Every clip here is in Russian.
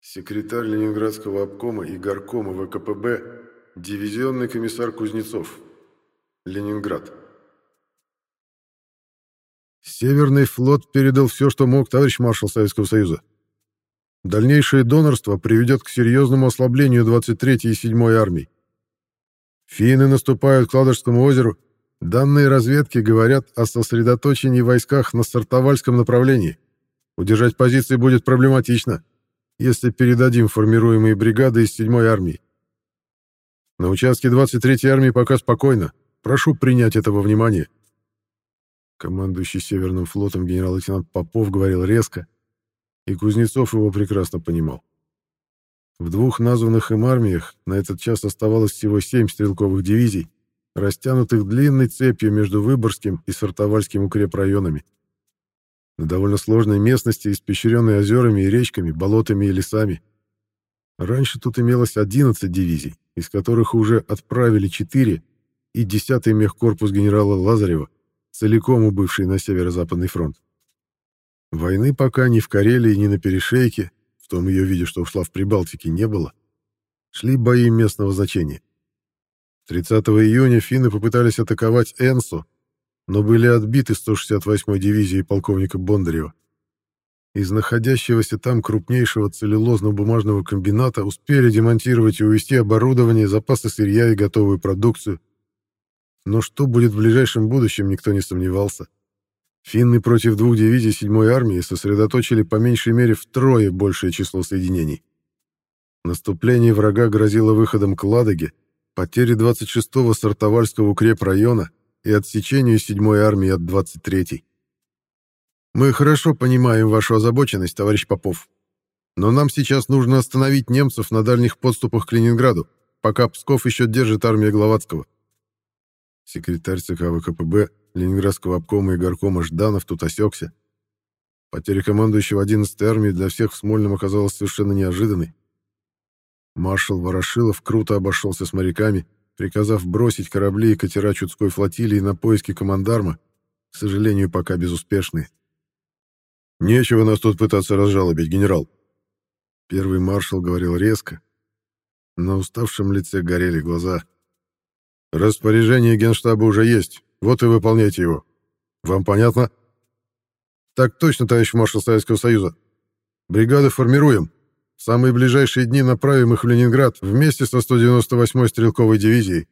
Секретарь Ленинградского обкома и горкома ВКПБ, дивизионный комиссар Кузнецов. Ленинград. Северный флот передал все, что мог товарищ маршал Советского Союза. Дальнейшее донорство приведет к серьезному ослаблению 23-й и 7-й армий. Финны наступают к Ладожскому озеру. Данные разведки говорят о сосредоточении войсках на Сартовальском направлении. Удержать позиции будет проблематично, если передадим формируемые бригады из 7-й армии. На участке 23-й армии пока спокойно. Прошу принять этого внимания. Командующий Северным флотом генерал-лейтенант Попов говорил резко, и Кузнецов его прекрасно понимал. В двух названных им армиях на этот час оставалось всего семь стрелковых дивизий, растянутых длинной цепью между Выборгским и Сартовальским укрепрайонами. На довольно сложной местности, испещренной озерами и речками, болотами и лесами. Раньше тут имелось 11 дивизий, из которых уже отправили 4 и 10-й мехкорпус генерала Лазарева, целиком убывший на Северо-Западный фронт. Войны пока ни в Карелии, ни на Перешейке, в том ее виде, что ушла в Прибалтике, не было. Шли бои местного значения. 30 июня финны попытались атаковать Энсу, но были отбиты 168-й дивизией полковника Бондарева. Из находящегося там крупнейшего целлюлозно-бумажного комбината успели демонтировать и увезти оборудование, запасы сырья и готовую продукцию, но что будет в ближайшем будущем, никто не сомневался. Финны против двух дивизий 7-й армии сосредоточили по меньшей мере втрое большее число соединений. Наступление врага грозило выходом к Ладоге, потере 26-го Сартовальского укрепрайона и отсечению 7-й армии от 23-й. Мы хорошо понимаем вашу озабоченность, товарищ Попов. Но нам сейчас нужно остановить немцев на дальних подступах к Ленинграду, пока Псков еще держит армия Гловацкого. Секретарь ЦК ВКПБ Ленинградского обкома и горкома Жданов тут осекся. Потеря командующего 11-й армии для всех в Смольном оказалась совершенно неожиданной. Маршал Ворошилов круто обошелся с моряками, приказав бросить корабли и катера Чудской флотилии на поиски командарма, к сожалению, пока безуспешные. «Нечего нас тут пытаться разжалобить, генерал!» Первый маршал говорил резко. На уставшем лице горели глаза — Распоряжение Генштаба уже есть. Вот и выполняйте его. Вам понятно? Так точно, товарищ маршал Советского Союза. Бригады формируем. В самые ближайшие дни направим их в Ленинград вместе со 198-й стрелковой дивизией.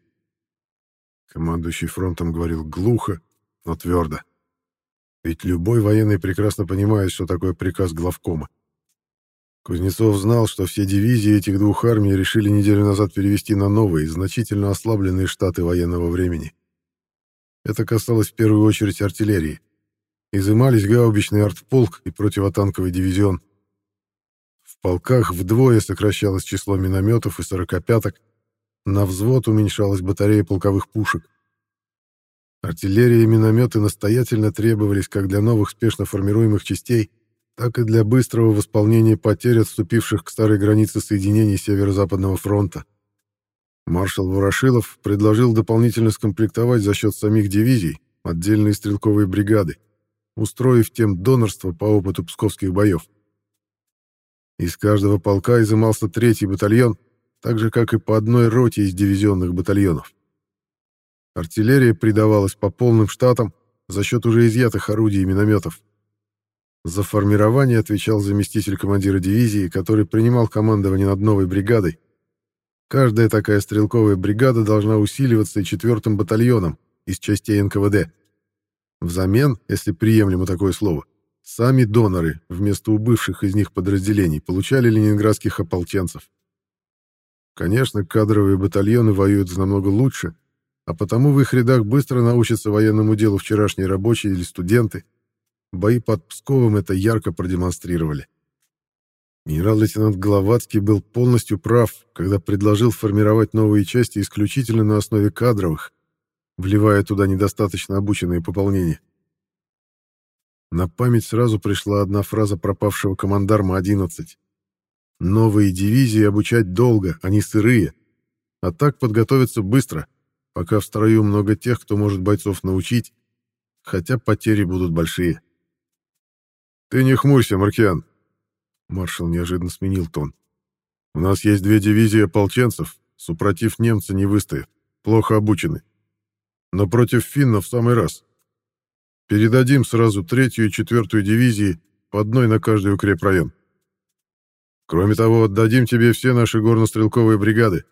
Командующий фронтом говорил глухо, но твердо. Ведь любой военный прекрасно понимает, что такое приказ главкома. Кузнецов знал, что все дивизии этих двух армий решили неделю назад перевести на новые, значительно ослабленные штаты военного времени. Это касалось в первую очередь артиллерии. Изымались гаубичный артполк и противотанковый дивизион. Полках вдвое сокращалось число минометов и сорокопяток, на взвод уменьшалась батарея полковых пушек. Артиллерия и минометы настоятельно требовались как для новых спешно формируемых частей, так и для быстрого восполнения потерь отступивших к старой границе соединений Северо-Западного фронта. Маршал Ворошилов предложил дополнительно скомплектовать за счет самих дивизий отдельные стрелковые бригады, устроив тем донорство по опыту псковских боев. Из каждого полка изымался третий батальон, так же, как и по одной роте из дивизионных батальонов. Артиллерия придавалась по полным штатам за счет уже изъятых орудий и минометов. За формирование отвечал заместитель командира дивизии, который принимал командование над новой бригадой. Каждая такая стрелковая бригада должна усиливаться и четвертым батальоном из частей НКВД. Взамен, если приемлемо такое слово, сами доноры вместо убывших из них подразделений получали ленинградских ополченцев. Конечно, кадровые батальоны воюют намного лучше, а потому в их рядах быстро научатся военному делу вчерашние рабочие или студенты – Бои под Псковом это ярко продемонстрировали. Генерал-лейтенант Головацкий был полностью прав, когда предложил формировать новые части исключительно на основе кадровых, вливая туда недостаточно обученные пополнения. На память сразу пришла одна фраза пропавшего командарма 11. «Новые дивизии обучать долго, они сырые, а так подготовиться быстро, пока в строю много тех, кто может бойцов научить, хотя потери будут большие». «Ты не хмурься, Маркиан. Маршал неожиданно сменил тон. «У нас есть две дивизии ополченцев, супротив немца не выстоят, плохо обучены. Но против финнов в самый раз. Передадим сразу третью и четвертую дивизии, по одной на каждый укрепрайон. Кроме того, отдадим тебе все наши горнострелковые бригады.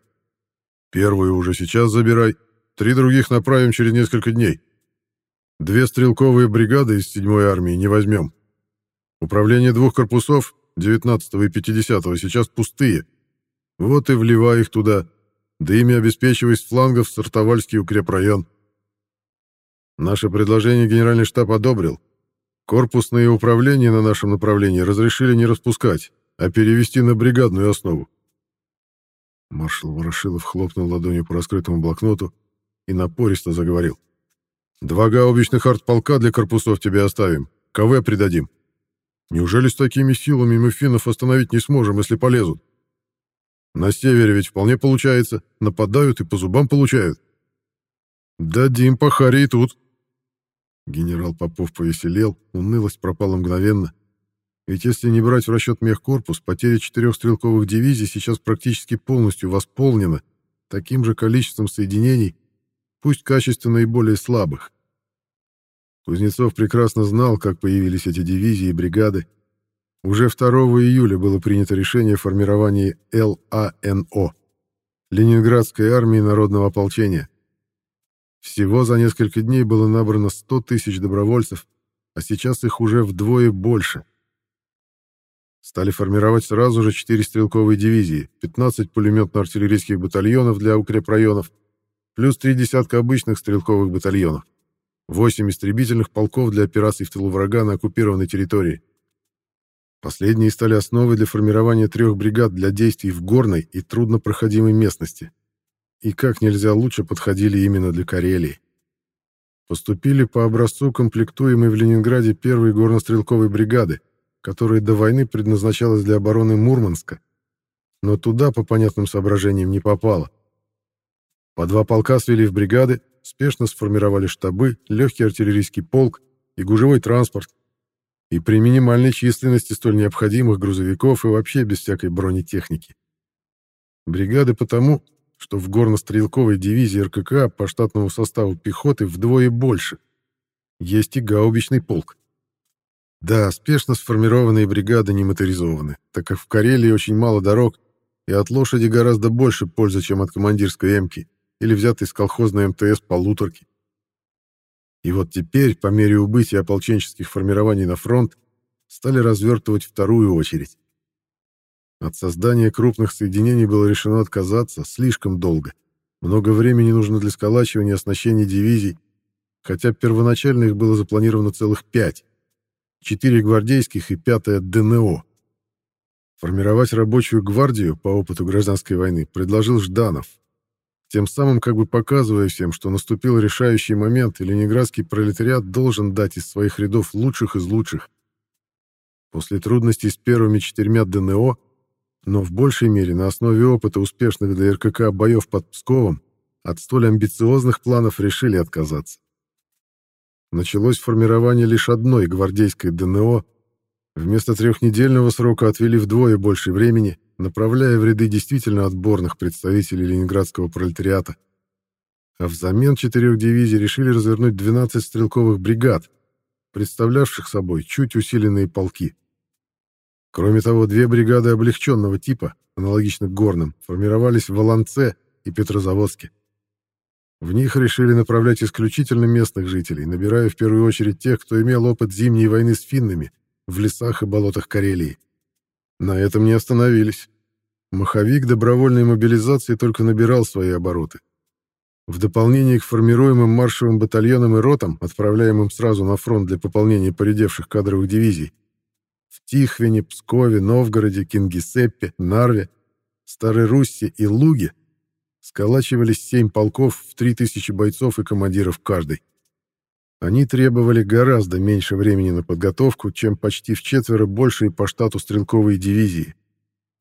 Первую уже сейчас забирай, три других направим через несколько дней. Две стрелковые бригады из 7-й армии не возьмем. Управление двух корпусов, 19 и 50 сейчас пустые. Вот и вливай их туда, да ими обеспечивай с флангов Сартовальский укрепрайон. Наше предложение генеральный штаб одобрил. Корпусные управления на нашем направлении разрешили не распускать, а перевести на бригадную основу. Маршал Ворошилов хлопнул ладонью по раскрытому блокноту и напористо заговорил. «Два гаубичных артполка для корпусов тебе оставим. КВ придадим. Неужели с такими силами мы финнов остановить не сможем, если полезут? На севере ведь вполне получается. Нападают и по зубам получают. Дадим по харе и тут». Генерал Попов повеселел, унылость пропала мгновенно. Ведь если не брать в расчет мехкорпус, потеря четырех стрелковых дивизий сейчас практически полностью восполнена таким же количеством соединений, пусть качественно и более слабых. Кузнецов прекрасно знал, как появились эти дивизии и бригады. Уже 2 июля было принято решение о формировании ЛАНО — Ленинградской армии народного ополчения. Всего за несколько дней было набрано 100 тысяч добровольцев, а сейчас их уже вдвое больше. Стали формировать сразу же 4 стрелковые дивизии, 15 пулеметно-артиллерийских батальонов для укрепрайонов, плюс три десятка обычных стрелковых батальонов, 8 истребительных полков для операций в тылу врага на оккупированной территории. Последние стали основой для формирования трех бригад для действий в горной и труднопроходимой местности — и как нельзя лучше подходили именно для Карелии. Поступили по образцу комплектуемой в Ленинграде первой горнострелковой бригады, которая до войны предназначалась для обороны Мурманска, но туда по понятным соображениям не попала. По два полка свели в бригады, спешно сформировали штабы, легкий артиллерийский полк и гужевой транспорт, и при минимальной численности столь необходимых грузовиков и вообще без всякой бронетехники. Бригады потому что в горно-стрелковой дивизии РКК по штатному составу пехоты вдвое больше. Есть и гаубичный полк. Да, спешно сформированные бригады не моторизованы, так как в Карелии очень мало дорог, и от лошади гораздо больше пользы, чем от командирской эмки или взятой с колхозной МТС полуторки. И вот теперь, по мере убытия ополченческих формирований на фронт, стали развертывать вторую очередь. От создания крупных соединений было решено отказаться слишком долго. Много времени нужно для сколачивания и оснащения дивизий, хотя первоначально их было запланировано целых пять. Четыре гвардейских и пятая ДНО. Формировать рабочую гвардию по опыту гражданской войны предложил Жданов, тем самым как бы показывая всем, что наступил решающий момент, и ленинградский пролетариат должен дать из своих рядов лучших из лучших. После трудностей с первыми четырьмя ДНО но в большей мере на основе опыта успешных для РКК боев под Псковом от столь амбициозных планов решили отказаться. Началось формирование лишь одной гвардейской ДНО, вместо трехнедельного срока отвели вдвое больше времени, направляя в ряды действительно отборных представителей ленинградского пролетариата. А взамен четырех дивизий решили развернуть 12 стрелковых бригад, представлявших собой чуть усиленные полки. Кроме того, две бригады облегченного типа, аналогично горным, формировались в Волонце и Петрозаводске. В них решили направлять исключительно местных жителей, набирая в первую очередь тех, кто имел опыт зимней войны с финнами в лесах и болотах Карелии. На этом не остановились. Маховик добровольной мобилизации только набирал свои обороты. В дополнение к формируемым маршевым батальонам и ротам, отправляемым сразу на фронт для пополнения поредевших кадровых дивизий, в Тихвине, Пскове, Новгороде, Кингисеппе, Нарве, Старой Руссе и Луге сколачивались семь полков в три тысячи бойцов и командиров каждый. Они требовали гораздо меньше времени на подготовку, чем почти в четверо большие по штату стрелковые дивизии.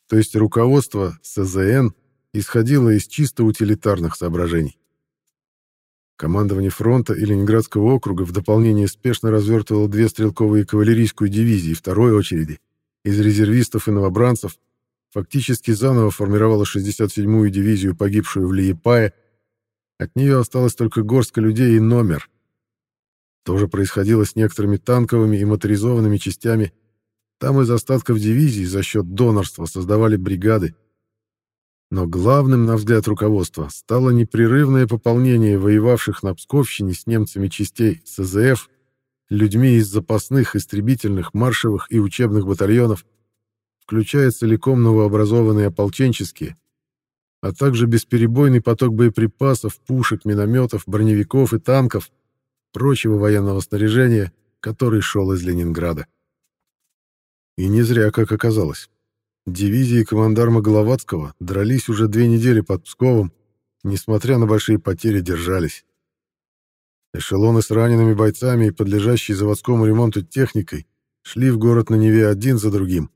То есть руководство СЗН исходило из чисто утилитарных соображений. Командование фронта и Ленинградского округа в дополнение спешно развертывало две стрелковые кавалерийскую дивизии второй очереди из резервистов и новобранцев, фактически заново формировала 67-ю дивизию, погибшую в Лиепае. От нее осталось только горстка людей и номер. То же происходило с некоторыми танковыми и моторизованными частями. Там из остатков дивизий за счет донорства создавали бригады. Но главным, на взгляд руководства, стало непрерывное пополнение воевавших на Псковщине с немцами частей СЗФ людьми из запасных истребительных, маршевых и учебных батальонов, включая целиком новообразованные ополченческие, а также бесперебойный поток боеприпасов, пушек, минометов, броневиков и танков, прочего военного снаряжения, который шел из Ленинграда. И не зря, как оказалось. Дивизии командарма Головацкого дрались уже две недели под Псковом, несмотря на большие потери, держались. Эшелоны с ранеными бойцами и подлежащей заводскому ремонту техникой шли в город на Неве один за другим,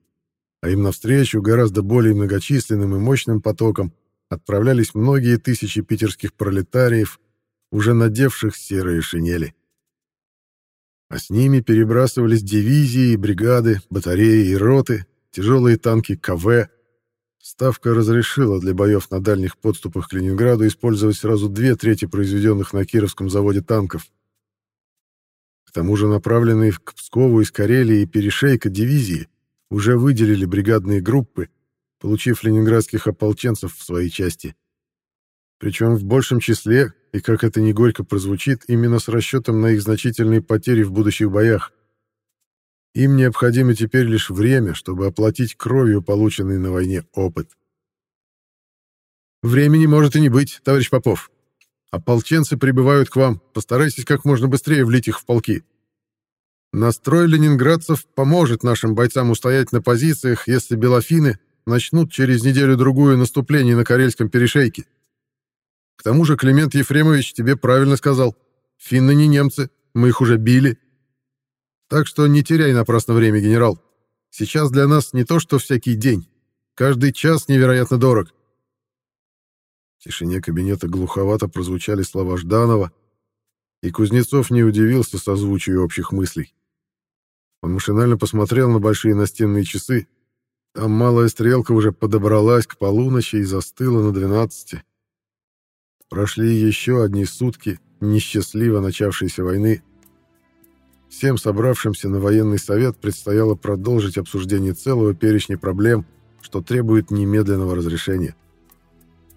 а им навстречу гораздо более многочисленным и мощным потоком отправлялись многие тысячи питерских пролетариев, уже надевших серые шинели. А с ними перебрасывались дивизии, бригады, батареи и роты, тяжелые танки КВ. Ставка разрешила для боев на дальних подступах к Ленинграду использовать сразу две трети произведенных на Кировском заводе танков. К тому же направленные к Пскову из Карелии и Перешейка дивизии уже выделили бригадные группы, получив ленинградских ополченцев в своей части. Причем в большем числе, и как это не горько прозвучит, именно с расчетом на их значительные потери в будущих боях. Им необходимо теперь лишь время, чтобы оплатить кровью полученный на войне опыт. «Времени может и не быть, товарищ Попов. Ополченцы прибывают к вам. Постарайтесь как можно быстрее влить их в полки. Настрой ленинградцев поможет нашим бойцам устоять на позициях, если белофины начнут через неделю-другую наступление на Карельском перешейке. К тому же Климент Ефремович тебе правильно сказал. Финны не немцы, мы их уже били. Так что не теряй напрасно время, генерал. Сейчас для нас не то, что всякий день. Каждый час невероятно дорог. В тишине кабинета глуховато прозвучали слова Жданова, и Кузнецов не удивился созвучию общих мыслей. Он машинально посмотрел на большие настенные часы. Там малая стрелка уже подобралась к полуночи и застыла на двенадцати. Прошли еще одни сутки несчастливо начавшейся войны. Всем собравшимся на военный совет предстояло продолжить обсуждение целого перечня проблем, что требует немедленного разрешения.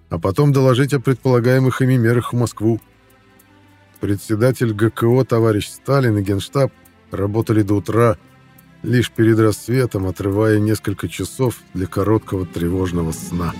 А потом доложить о предполагаемых ими мерах в Москву. Председатель ГКО товарищ Сталин и Генштаб работали до утра, лишь перед рассветом отрывая несколько часов для короткого тревожного сна.